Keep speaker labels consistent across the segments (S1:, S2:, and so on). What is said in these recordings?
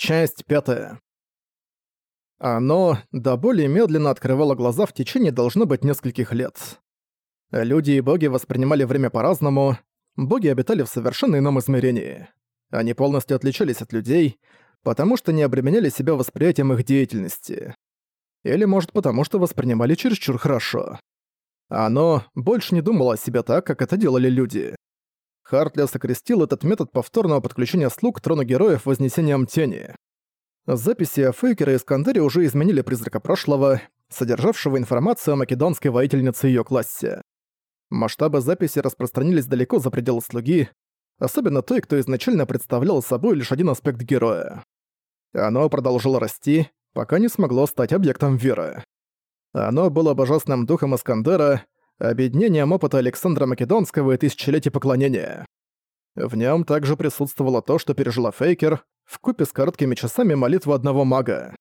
S1: Часть пятая. Оно до более медленно открывало глаза в течение должно быть нескольких лет. Люди и боги воспринимали время по-разному, боги обитали в совершенно ином измерении. Они полностью отличались от людей, потому что не обременяли себя восприятием их деятельности. Или, может, потому что воспринимали чересчур хорошо. Оно больше не думало о себе так, как это делали люди. Хартлес окрестил этот метод повторного подключения слуг к трону героев вознесением тени. Записи о Фейкере и Искандере уже изменили призрака прошлого, содержавшего информацию о македонской воительнице её классе. Масштабы записи распространились далеко за пределы слуги, особенно той, кто изначально представлял собой лишь один аспект героя. Оно продолжило расти, пока не смогло стать объектом веры. Оно было божественным духом Искандера, объединением опыта Александра Македонского и тысячелетий поклонения. В нем также присутствовало то, что пережила Фейкер, в купе с короткими часами молитвы одного мага.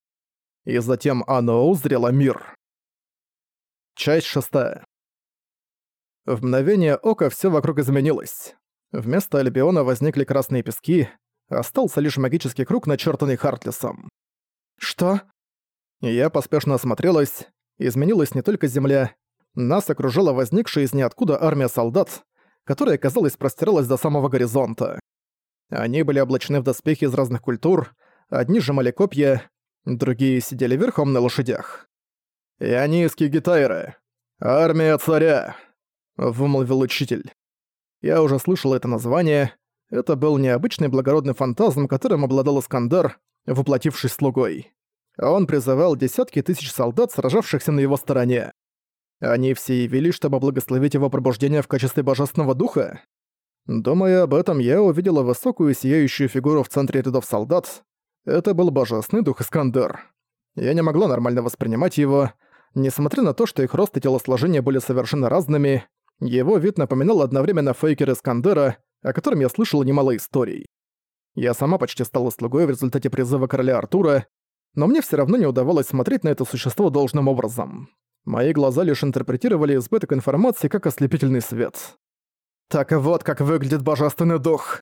S1: И затем оно узрело мир. Часть шестая. В мгновение ока все вокруг изменилось. Вместо Альбиона возникли красные пески, остался лишь магический круг, начертанный Хартлесом. «Что?» Я поспешно осмотрелась. Изменилась не только земля, нас окружала возникшая из ниоткуда армия солдат, которая, казалось, простиралась до самого горизонта. Они были облачены в доспехи из разных культур, одни сжимали копья, другие сидели верхом на лошадях. «Ионийские гитайры! Армия царя!» — вымолвил учитель. Я уже слышал это название. Это был необычный благородный фантазм, которым обладал Искандар, воплотившись слугой. Он призывал десятки тысяч солдат, сражавшихся на его стороне. Они все явились, чтобы благословить его пробуждение в качестве божественного духа? Думая об этом, я увидела высокую сияющую фигуру в центре рядов солдат. Это был божественный дух Искандер. Я не могла нормально воспринимать его. Несмотря на то, что их рост и телосложение были совершенно разными, его вид напоминал одновременно фейкер Искандера, о котором я слышала немало историй. Я сама почти стала слугой в результате призыва короля Артура, но мне все равно не удавалось смотреть на это существо должным образом. Мои глаза лишь интерпретировали избыток информации как ослепительный свет. «Так вот как выглядит божественный дух!»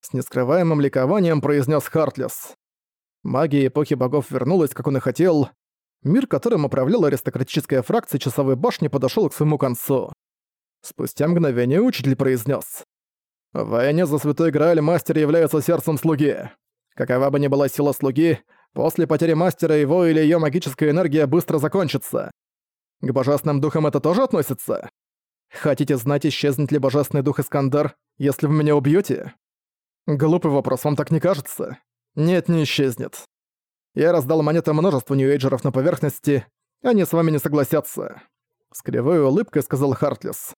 S1: С нескрываемым ликованием произнес Хартлес. Магия эпохи богов вернулась, как он и хотел. Мир, которым управляла аристократическая фракция часовой башни, подошел к своему концу. Спустя мгновение учитель произнес: «В войне за Святой Грааль мастер является сердцем слуги. Какова бы ни была сила слуги, после потери мастера его или ее магическая энергия быстро закончится. К божественным духам это тоже относится? Хотите знать, исчезнет ли божественный дух Искандар, если вы меня убьете? Глупый вопрос, вам так не кажется? Нет, не исчезнет. Я раздал монеты множеству ньюэйджеров на поверхности, они с вами не согласятся. С кривой улыбкой сказал Хартлес.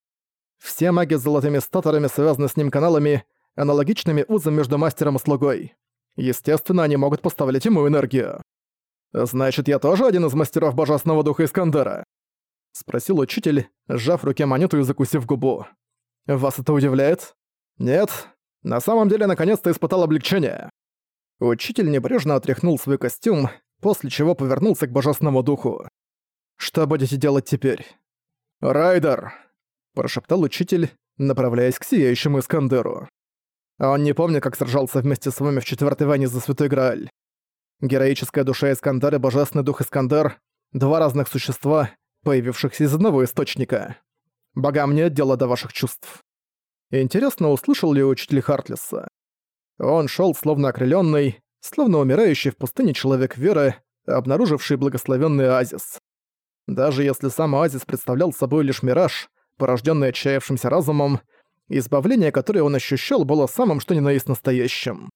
S1: Все маги с золотыми статорами связаны с ним каналами, аналогичными узом между мастером и слугой. Естественно, они могут поставлять ему энергию. Значит, я тоже один из мастеров божественного духа Искандера. — спросил учитель, сжав в руке монету и закусив губу. «Вас это удивляет?» «Нет. На самом деле, наконец-то испытал облегчение». Учитель небрежно отряхнул свой костюм, после чего повернулся к божественному духу. «Что будете делать теперь?» «Райдер!» – прошептал учитель, направляясь к сияющему Искандеру. Он не помнит, как сражался вместе с вами в четвертой войне за Святой Грааль. Героическая душа Искандера и божественный дух Искандер – два разных существа, появившихся из одного источника. Богам нет дела до ваших чувств. Интересно, услышал ли учитель Хартлиса. Он шел словно окрыленный, словно умирающий в пустыне человек веры, обнаруживший благословенный оазис. Даже если сам оазис представлял собой лишь мираж, порожденный отчаявшимся разумом, избавление, которое он ощущал, было самым что ни на есть настоящим.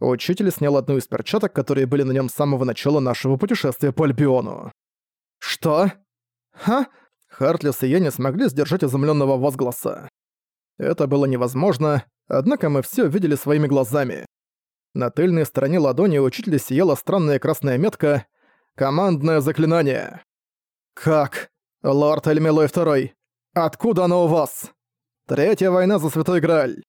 S1: Учитель снял одну из перчаток, которые были на нем с самого начала нашего путешествия по Альбиону. «Что?» «Ха?» Хартлес и я не смогли сдержать изумленного возгласа. Это было невозможно, однако мы все видели своими глазами. На тыльной стороне ладони учителя сияла странная красная метка «Командное заклинание». «Как? Лорд Эльмилой Второй, откуда оно у вас?» «Третья война за Святой Грааль».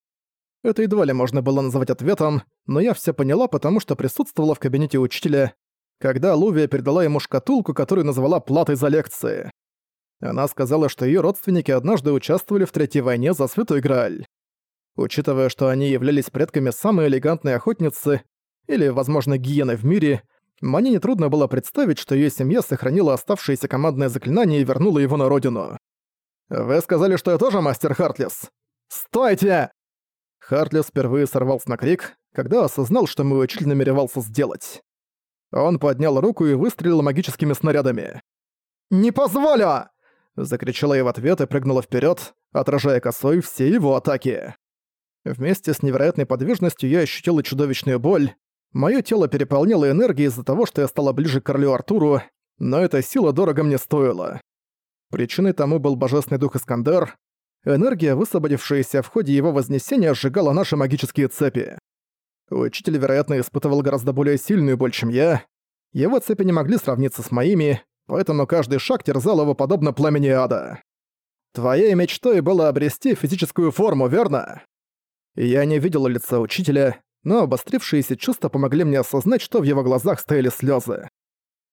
S1: Это едва ли можно было назвать ответом, но я все поняла, потому что присутствовала в кабинете учителя, когда Лувия передала ему шкатулку, которую назвала платой за лекции. Она сказала, что ее родственники однажды участвовали в Третьей войне за Святой Грааль. Учитывая, что они являлись предками самой элегантной охотницы, или, возможно, гиеной в мире, мне нетрудно было представить, что её семья сохранила оставшееся командное заклинание и вернула его на родину. «Вы сказали, что я тоже мастер Хартлес?» «Стойте!» Хартлес впервые сорвался на крик, когда осознал, что мой учитель намеревался сделать. Он поднял руку и выстрелил магическими снарядами. «Не позволю!» Закричала я в ответ и прыгнула вперед, отражая косой все его атаки. Вместе с невероятной подвижностью я ощутила чудовищную боль. Моё тело переполняло энергией из-за того, что я стала ближе к королю Артуру, но эта сила дорого мне стоила. Причиной тому был божественный дух Искандер. Энергия, высвободившаяся в ходе его вознесения, сжигала наши магические цепи. Учитель, вероятно, испытывал гораздо более сильную боль, чем я. Его цепи не могли сравниться с моими, поэтому каждый шаг терзал его подобно пламени ада. Твоей мечтой было обрести физическую форму, верно? Я не видела лица учителя, но обострившиеся чувства помогли мне осознать, что в его глазах стояли слезы.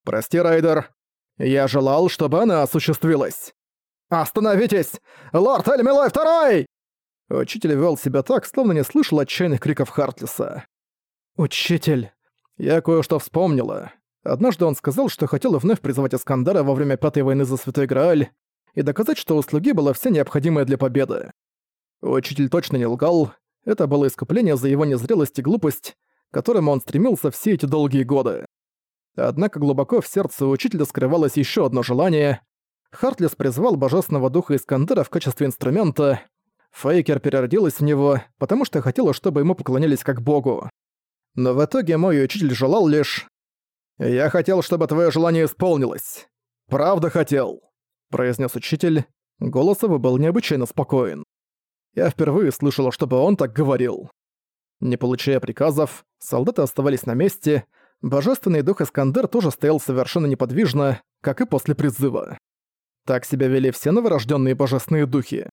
S1: «Прости, Райдер. Я желал, чтобы она осуществилась». «Остановитесь! Лорд Эльмилой Второй!» Учитель вел себя так, словно не слышал отчаянных криков Хартлиса. «Учитель!» Я кое-что вспомнила. Однажды он сказал, что хотел вновь призывать Искандара во время Пятой войны за Святой Грааль и доказать, что у слуги было все необходимое для победы. Учитель точно не лгал, это было искупление за его незрелость и глупость, к которым он стремился все эти долгие годы. Однако глубоко в сердце учителя скрывалось еще одно желание. Хартлис призвал божественного духа Искандера в качестве инструмента. Фейкер переродилась в него, потому что хотела, чтобы ему поклонялись как богу. Но в итоге мой учитель желал лишь... «Я хотел, чтобы твое желание исполнилось. Правда хотел», — произнес учитель. Голос его был необычайно спокоен. Я впервые слышала, чтобы он так говорил. Не получая приказов, солдаты оставались на месте, божественный дух Искандер тоже стоял совершенно неподвижно, как и после призыва. Так себя вели все новорожденные божественные духи.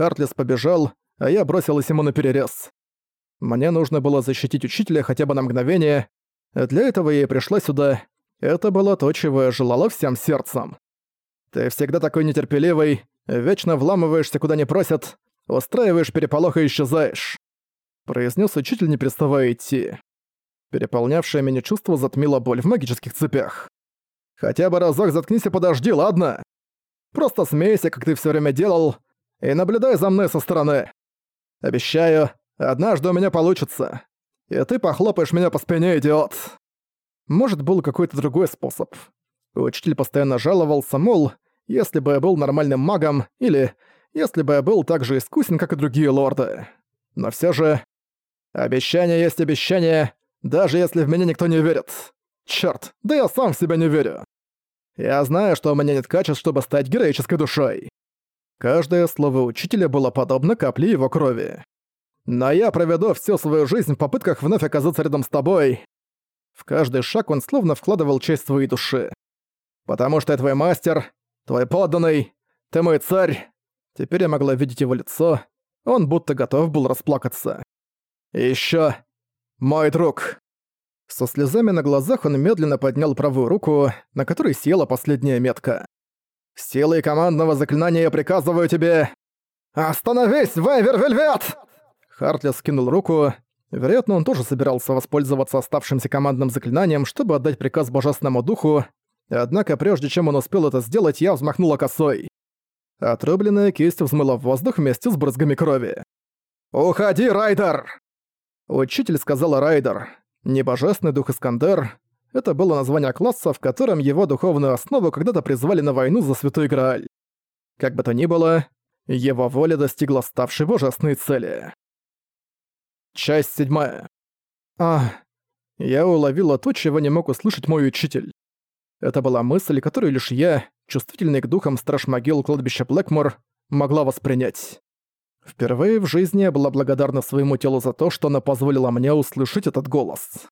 S1: Хартлес побежал, а я бросилась ему на перерез. Мне нужно было защитить учителя хотя бы на мгновение. Для этого я и пришла сюда. Это было то, чего я желала всем сердцем. Ты всегда такой нетерпеливый, вечно вламываешься куда не просят, устраиваешь переполох и исчезаешь», — произнес учитель, не переставая идти. Переполнявшее меня чувство затмило боль в магических цепях. «Хотя бы разок заткнись и подожди, ладно? Просто смейся, как ты все время делал, и наблюдай за мной со стороны. Обещаю, однажды у меня получится. И ты похлопаешь меня по спине, идиот!» Может, был какой-то другой способ. Учитель постоянно жаловался, мол, если бы я был нормальным магом, или если бы я был так же искусен, как и другие лорды. Но все же... Обещание есть обещание, даже если в меня никто не верит. Чёрт, да я сам в себя не верю. Я знаю, что у меня нет качеств, чтобы стать героической душой. Каждое слово учителя было подобно капле его крови. Но я проведу всю свою жизнь в попытках вновь оказаться рядом с тобой. В каждый шаг он словно вкладывал часть своей души. Потому что я твой мастер, твой подданный, ты мой царь, Теперь я могла видеть его лицо. Он будто готов был расплакаться. И ещё... Мой друг. Со слезами на глазах он медленно поднял правую руку, на которой села последняя метка. «Силой командного заклинания я приказываю тебе...» «Остановись, Вейвер Вельвет!» Хартли скинул руку. Вероятно, он тоже собирался воспользоваться оставшимся командным заклинанием, чтобы отдать приказ Божественному Духу, однако прежде чем он успел это сделать, я взмахнула косой. Отрубленная кисть взмыла в воздух вместе с брызгами крови. «Уходи, Райдер!» Учитель сказала Райдер. Не божественный дух Искандер. Это было название класса, в котором его духовную основу когда-то призвали на войну за Святой Грааль. Как бы то ни было, его воля достигла ставшей божественной цели. Часть седьмая. А, я уловила то, чего не мог услышать мой учитель. Это была мысль, которую лишь я, чувствительный к духам страж могил кладбища Блэкмор, могла воспринять. Впервые в жизни я была благодарна своему телу за то, что она позволила мне услышать этот голос.